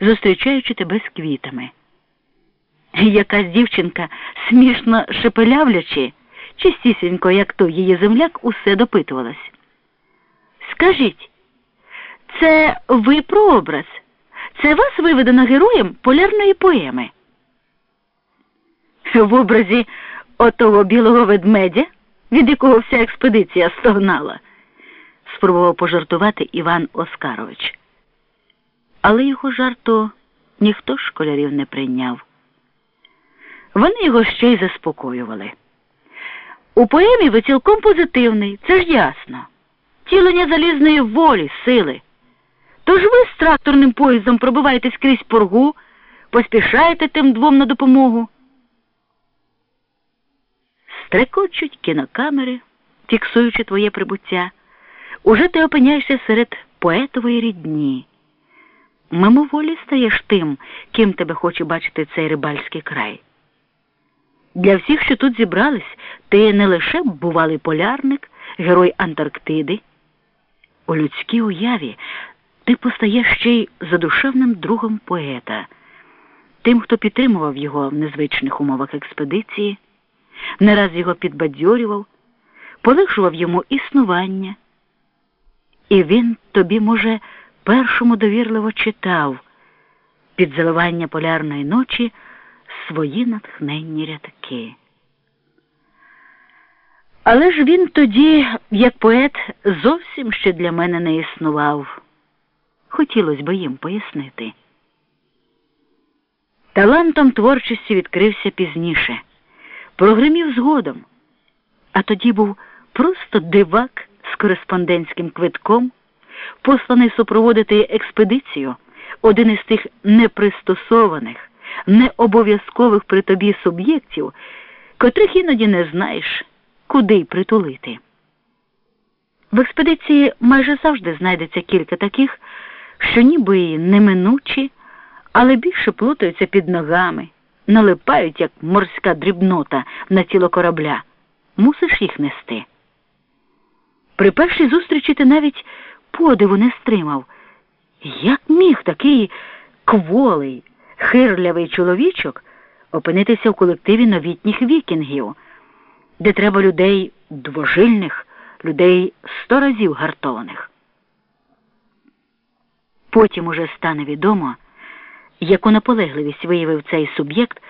зустрічаючи тебе з квітами. Якась дівчинка, смішно шепелявлячи, чистісінько, як той її земляк, усе допитувалась. Скажіть, це ви прообраз? Це вас виведено героєм полярної поеми? В образі отого білого ведмедя, від якого вся експедиція стогнала, спробував пожартувати Іван Оскарович. Але його жарту ніхто з школярів не прийняв. Вони його ще й заспокоювали. У поемі ви цілком позитивний, це ж ясно. Тілення залізної волі, сили. Тож ви з тракторним поїздом пробиваєтесь крізь поргу, поспішаєте тим двом на допомогу. Стрекочуть кінокамери, фіксуючи твоє прибуття. Уже ти опиняєшся серед поетової рідні. Мимоволі стаєш тим, ким тебе хоче бачити цей рибальський край. Для всіх, що тут зібрались, ти не лише бувалий полярник, герой Антарктиди. У людській уяві ти постаєш ще й задушевним другом поета, тим, хто підтримував його в незвичних умовах експедиції, не раз його підбадьорював, полегшував йому існування. І він тобі, може, першому довірливо читав під заливання полярної ночі свої натхненні рядки. Але ж він тоді, як поет, зовсім ще для мене не існував. Хотілося б їм пояснити. Талантом творчості відкрився пізніше, прогримів згодом, а тоді був просто дивак з кореспондентським квитком, посланий супроводити експедицію, один із тих непристосованих, необов'язкових при тобі суб'єктів, котрих іноді не знаєш, куди й притулити. В експедиції майже завжди знайдеться кілька таких, що ніби й неминучі, але більше плутаються під ногами, налипають, як морська дрібнота на тіло корабля. Мусиш їх нести. При першій зустрічі ти навіть подиву не стримав. Як міг такий кволий, хирлявий чоловічок опинитися в колективі новітніх вікінгів, де треба людей двожильних, людей сто разів гартованих? Потім уже стане відомо, яку наполегливість виявив цей суб'єкт,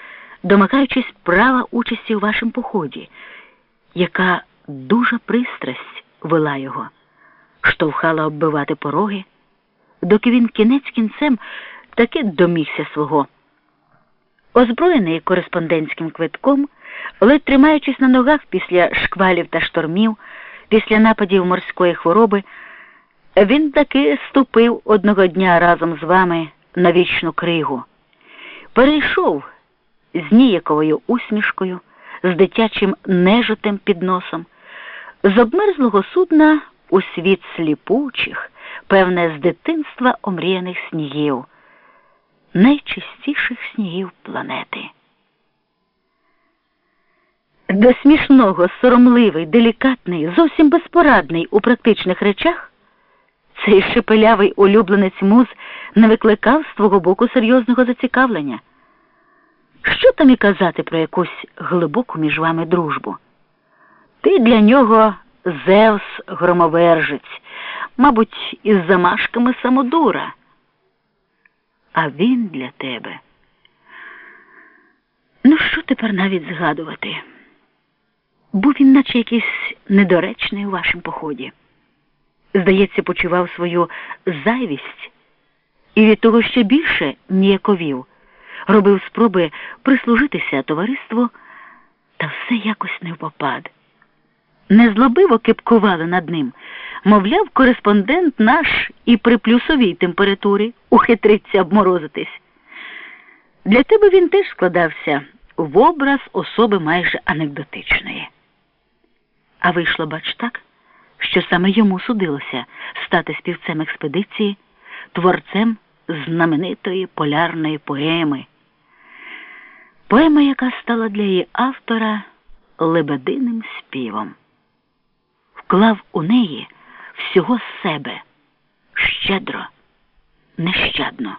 домагаючись права участі у вашому поході, яка дуже пристрасть вела його, штовхала оббивати пороги, доки він кінець кінцем таки домігся свого. Озброєний кореспондентським квитком, ледь тримаючись на ногах після шквалів та штормів, після нападів морської хвороби, він таки ступив одного дня разом з вами на вічну кригу, перейшов з ніяковою усмішкою, з дитячим нежитим під носом, з обмерзлого судна у світ сліпучих, певне, з дитинства омріяних снігів, найчистіших снігів планети. До смішного, соромливий, делікатний, зовсім безпорадний у практичних речах. Цей шепелявий улюбленець муз не викликав з твого боку серйозного зацікавлення. Що там і казати про якусь глибоку між вами дружбу? Ти для нього Зевс громовержець, мабуть, із замашками самодура. А він для тебе. Ну, що тепер навіть згадувати? Був він наче якийсь недоречний у вашому поході здається, почував свою зайвість і від того ще більше ніяковів, робив спроби прислужитися товариству, та все якось не впопад. Незлобиво кипкували над ним, мовляв, кореспондент наш і при плюсовій температурі ухитриться обморозитись. Для тебе він теж складався в образ особи майже анекдотичної. А вийшло, бач, так що саме йому судилося стати співцем експедиції, творцем знаменитої полярної поеми. Поема, яка стала для її автора лебединим співом, вклав у неї всього себе щедро, нещадно.